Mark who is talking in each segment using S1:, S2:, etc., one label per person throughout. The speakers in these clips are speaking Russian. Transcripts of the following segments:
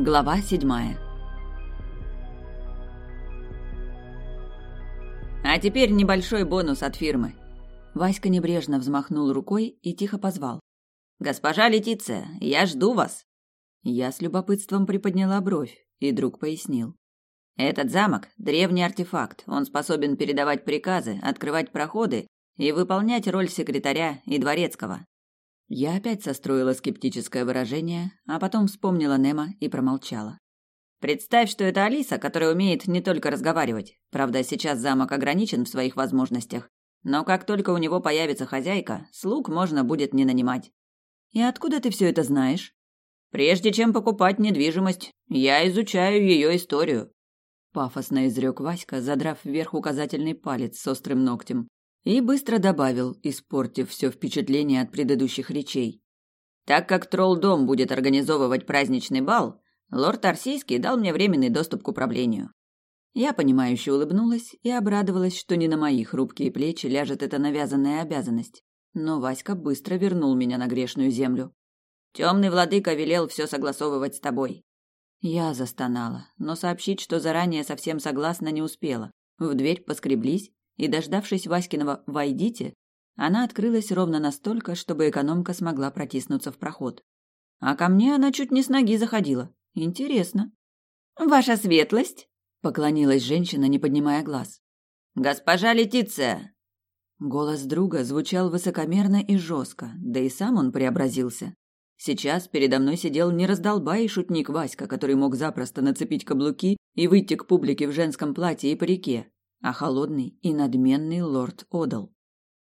S1: Глава седьмая. А теперь небольшой бонус от фирмы. Васька небрежно взмахнул рукой и тихо позвал. «Госпожа Летиция, я жду вас!» Я с любопытством приподняла бровь, и друг пояснил. «Этот замок – древний артефакт. Он способен передавать приказы, открывать проходы и выполнять роль секретаря и дворецкого. Я опять состроила скептическое выражение, а потом вспомнила Немо и промолчала. Представь, что это Алиса, которая умеет не только разговаривать. Правда, сейчас замок ограничен в своих возможностях, но как только у него появится хозяйка, слуг можно будет не нанимать. И откуда ты все это знаешь? Прежде чем покупать недвижимость, я изучаю ее историю. Пафосно изрек Васька, задрав вверх указательный палец с острым ногтем, и быстро добавил, испортив все впечатление от предыдущих речей. Так как Тролл-дом будет организовывать праздничный бал, лорд Арсийский дал мне временный доступ к управлению. Я понимающе улыбнулась и обрадовалась, что не на мои хрупкие плечи ляжет эта навязанная обязанность. Но Васька быстро вернул меня на грешную землю. Темный владыка велел все согласовывать с тобой. Я застонала, но сообщить, что заранее совсем согласна, не успела. В дверь поскреблись, и, дождавшись Васькиного «войдите», она открылась ровно настолько, чтобы экономка смогла протиснуться в проход. А ко мне она чуть не с ноги заходила. Интересно. «Ваша светлость?» — поклонилась женщина, не поднимая глаз. «Госпожа Летиция!» Голос друга звучал высокомерно и жестко, да и сам он преобразился. Сейчас передо мной сидел не раздолбай и шутник Васька, который мог запросто нацепить каблуки и выйти к публике в женском платье и парике, а холодный и надменный лорд Одал.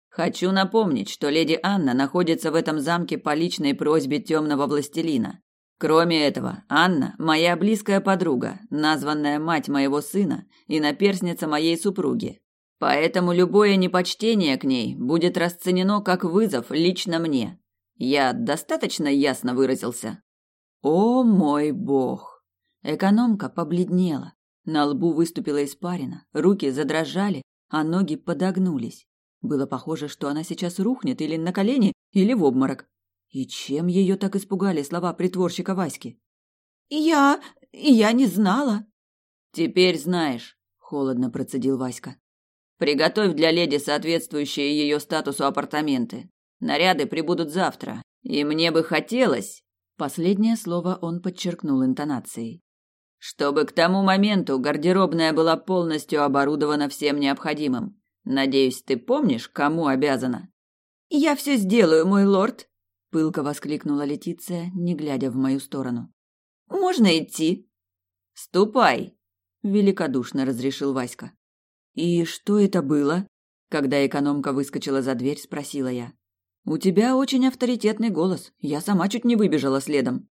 S1: Хочу напомнить, что леди Анна находится в этом замке по личной просьбе темного властелина. Кроме этого, Анна – моя близкая подруга, названная мать моего сына и наперсница моей супруги. Поэтому любое непочтение к ней будет расценено как вызов лично мне. Я достаточно ясно выразился? О мой бог! Экономка побледнела. На лбу выступила испарина, руки задрожали, а ноги подогнулись. Было похоже, что она сейчас рухнет или на колени, или в обморок. И чем ее так испугали слова притворщика Васьки? «Я... я не знала». «Теперь знаешь», — холодно процедил Васька. «Приготовь для леди соответствующие ее статусу апартаменты. Наряды прибудут завтра, и мне бы хотелось...» Последнее слово он подчеркнул интонацией. «Чтобы к тому моменту гардеробная была полностью оборудована всем необходимым. Надеюсь, ты помнишь, кому обязана?» «Я все сделаю, мой лорд!» — пылко воскликнула Летиция, не глядя в мою сторону. «Можно идти?» «Ступай!» — великодушно разрешил Васька. «И что это было?» Когда экономка выскочила за дверь, спросила я. У тебя очень авторитетный голос. Я сама чуть не выбежала следом.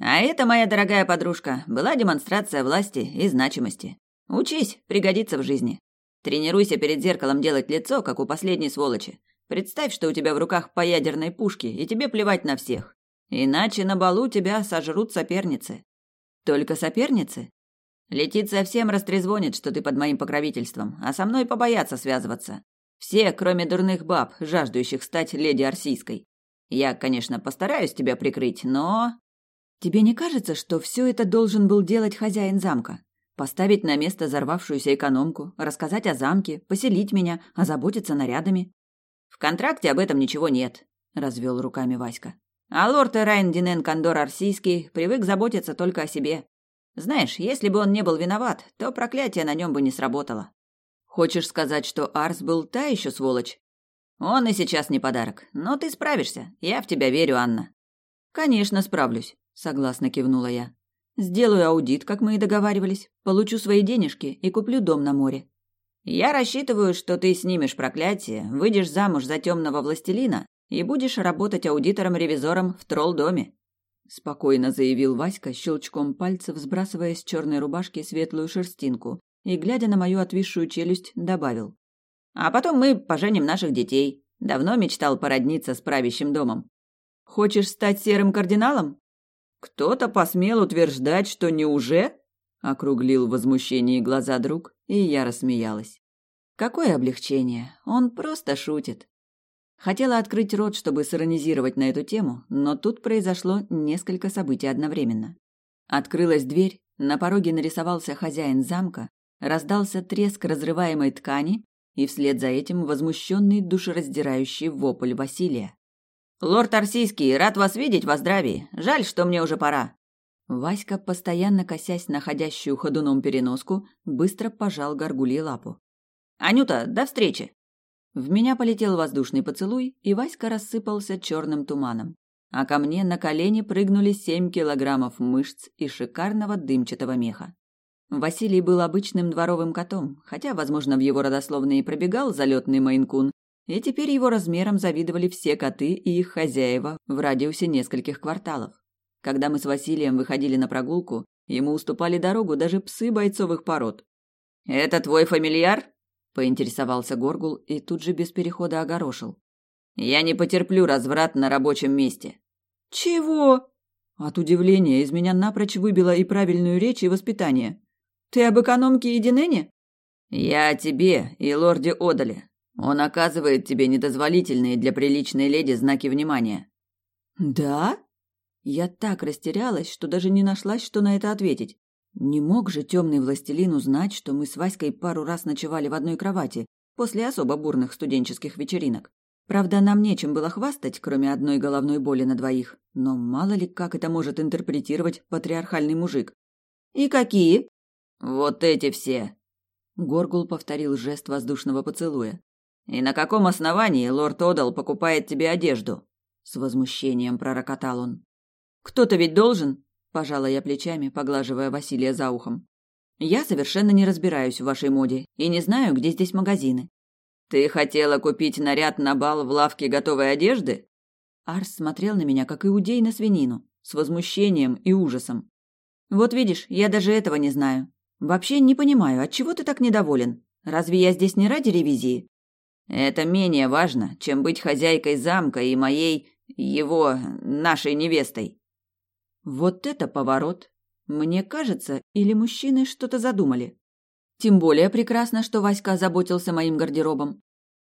S1: А это, моя дорогая подружка, была демонстрация власти и значимости. Учись, пригодится в жизни. Тренируйся перед зеркалом делать лицо, как у последней сволочи. Представь, что у тебя в руках по ядерной пушке, и тебе плевать на всех. Иначе на балу тебя сожрут соперницы. Только соперницы? Летиция всем растрезвонит, что ты под моим покровительством, а со мной побоятся связываться. Все, кроме дурных баб, жаждущих стать леди Арсийской. Я, конечно, постараюсь тебя прикрыть, но... Тебе не кажется, что все это должен был делать хозяин замка? Поставить на место взорвавшуюся экономку, рассказать о замке, поселить меня, озаботиться нарядами? В контракте об этом ничего нет, развел руками Васька. А лорд Эрайн Динен Кондор Арсийский привык заботиться только о себе. Знаешь, если бы он не был виноват, то проклятие на нем бы не сработало. Хочешь сказать, что Арс был та еще сволочь? Он и сейчас не подарок, но ты справишься. Я в тебя верю, Анна. Конечно, справлюсь, согласно кивнула я. Сделаю аудит, как мы и договаривались, получу свои денежки и куплю дом на море. Я рассчитываю, что ты снимешь проклятие, выйдешь замуж за темного властелина и будешь работать аудитором-ревизором в тролл-доме. Спокойно заявил Васька, щелчком пальцев сбрасывая с черной рубашки светлую шерстинку и, глядя на мою отвисшую челюсть, добавил. «А потом мы поженим наших детей. Давно мечтал породниться с правящим домом. Хочешь стать серым кардиналом?» «Кто-то посмел утверждать, что не уже?» — округлил в возмущении глаза друг, и я рассмеялась. «Какое облегчение! Он просто шутит!» Хотела открыть рот, чтобы сиронизировать на эту тему, но тут произошло несколько событий одновременно. Открылась дверь, на пороге нарисовался хозяин замка, раздался треск разрываемой ткани, и вслед за этим возмущенный душераздирающий вопль Василия. «Лорд Арсийский, рад вас видеть во здравии. Жаль, что мне уже пора». Васька, постоянно косясь на ходящую ходуном переноску, быстро пожал горгульей лапу. «Анюта, до встречи!» В меня полетел воздушный поцелуй, и Васька рассыпался черным туманом. А ко мне на колени прыгнули семь килограммов мышц и шикарного дымчатого меха. Василий был обычным дворовым котом, хотя, возможно, в его родословной и пробегал залетный мейнкун, и теперь его размером завидовали все коты и их хозяева в радиусе нескольких кварталов. Когда мы с Василием выходили на прогулку, ему уступали дорогу даже псы бойцовых пород. «Это твой фамильяр?» – поинтересовался Горгул и тут же без перехода огорошил. «Я не потерплю разврат на рабочем месте». «Чего?» От удивления из меня напрочь выбило и правильную речь, и воспитание. Ты об экономке и Динене? Я о тебе и лорде Одале. Он оказывает тебе недозволительные для приличной леди знаки внимания. Да? Я так растерялась, что даже не нашлась, что на это ответить. Не мог же темный властелин узнать, что мы с Васькой пару раз ночевали в одной кровати после особо бурных студенческих вечеринок. Правда, нам нечем было хвастать, кроме одной головной боли на двоих. Но мало ли, как это может интерпретировать патриархальный мужик. «И какие?» «Вот эти все!» Горгул повторил жест воздушного поцелуя. «И на каком основании лорд Одал покупает тебе одежду?» С возмущением пророкотал он. «Кто-то ведь должен?» Пожала я плечами, поглаживая Василия за ухом. «Я совершенно не разбираюсь в вашей моде и не знаю, где здесь магазины». «Ты хотела купить наряд на бал в лавке готовой одежды?» Арс смотрел на меня, как иудей на свинину, с возмущением и ужасом. «Вот видишь, я даже этого не знаю. Вообще не понимаю, от чего ты так недоволен? Разве я здесь не ради ревизии? Это менее важно, чем быть хозяйкой замка и моей его нашей невестой. Вот это поворот. Мне кажется, или мужчины что-то задумали. Тем более прекрасно, что Васька заботился моим гардеробом.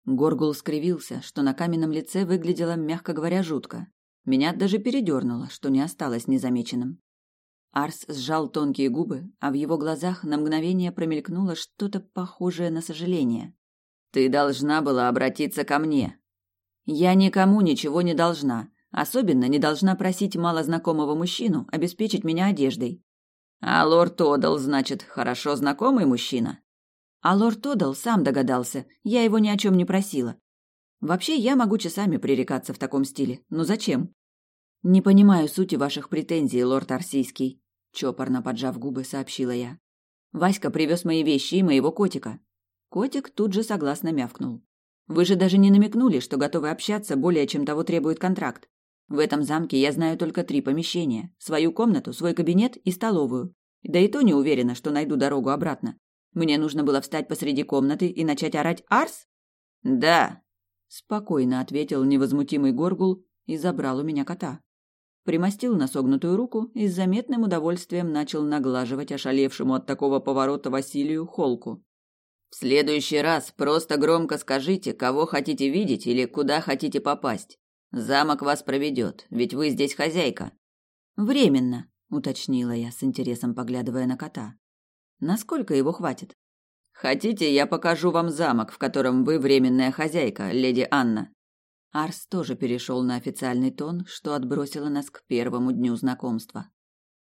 S1: Горгул скривился, что на каменном лице выглядело, мягко говоря, жутко. Меня даже передернуло, что не осталось незамеченным. Арс сжал тонкие губы, а в его глазах на мгновение промелькнуло что-то похожее на сожаление. «Ты должна была обратиться ко мне». «Я никому ничего не должна. Особенно не должна просить малознакомого мужчину обеспечить меня одеждой». «А лорд Одал, значит, хорошо знакомый мужчина?» А лорд Одал сам догадался, я его ни о чем не просила. Вообще, я могу часами пререкаться в таком стиле, но зачем? Не понимаю сути ваших претензий, лорд Арсийский чопорно поджав губы, сообщила я. Васька привез мои вещи и моего котика. Котик тут же согласно мявкнул. Вы же даже не намекнули, что готовы общаться более, чем того требует контракт. В этом замке я знаю только три помещения: свою комнату, свой кабинет и столовую. Да и то не уверена, что найду дорогу обратно. Мне нужно было встать посреди комнаты и начать орать «Арс?» «Да», — спокойно ответил невозмутимый Горгул и забрал у меня кота примостил на согнутую руку и с заметным удовольствием начал наглаживать ошалевшему от такого поворота Василию холку. «В следующий раз просто громко скажите, кого хотите видеть или куда хотите попасть. Замок вас проведет, ведь вы здесь хозяйка». «Временно», — уточнила я с интересом, поглядывая на кота. «Насколько его хватит?» «Хотите, я покажу вам замок, в котором вы временная хозяйка, леди Анна?» Арс тоже перешел на официальный тон, что отбросило нас к первому дню знакомства.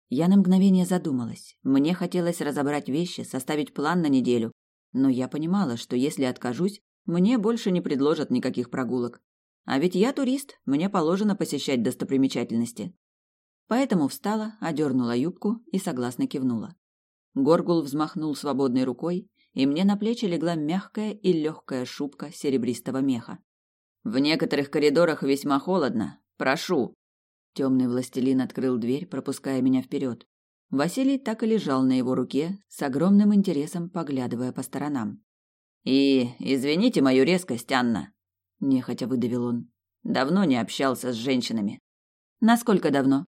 S1: Я на мгновение задумалась. Мне хотелось разобрать вещи, составить план на неделю, но я понимала, что если откажусь, мне больше не предложат никаких прогулок. А ведь я турист, мне положено посещать достопримечательности. Поэтому встала, одернула юбку и согласно кивнула. Горгул взмахнул свободной рукой, и мне на плечи легла мягкая и легкая шубка серебристого меха. В некоторых коридорах весьма холодно. Прошу. Темный властелин открыл дверь, пропуская меня вперед. Василий так и лежал на его руке, с огромным интересом поглядывая по сторонам. И извините мою резкость, Анна, нехотя выдавил он. Давно не общался с женщинами. Насколько давно?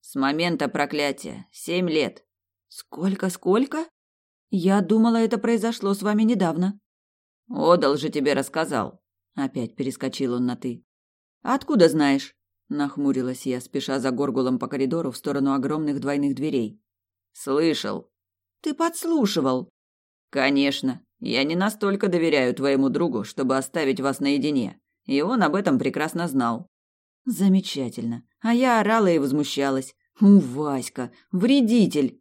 S1: С момента проклятия. Семь лет. Сколько, сколько? Я думала, это произошло с вами недавно. Одал же тебе рассказал. Опять перескочил он на «ты». «Откуда знаешь?» Нахмурилась я, спеша за горгулом по коридору в сторону огромных двойных дверей. Слышал. Ты подслушивал. Конечно. Я не настолько доверяю твоему другу, чтобы оставить вас наедине. И он об этом прекрасно знал. Замечательно. А я орала и возмущалась. У, Васька, вредитель.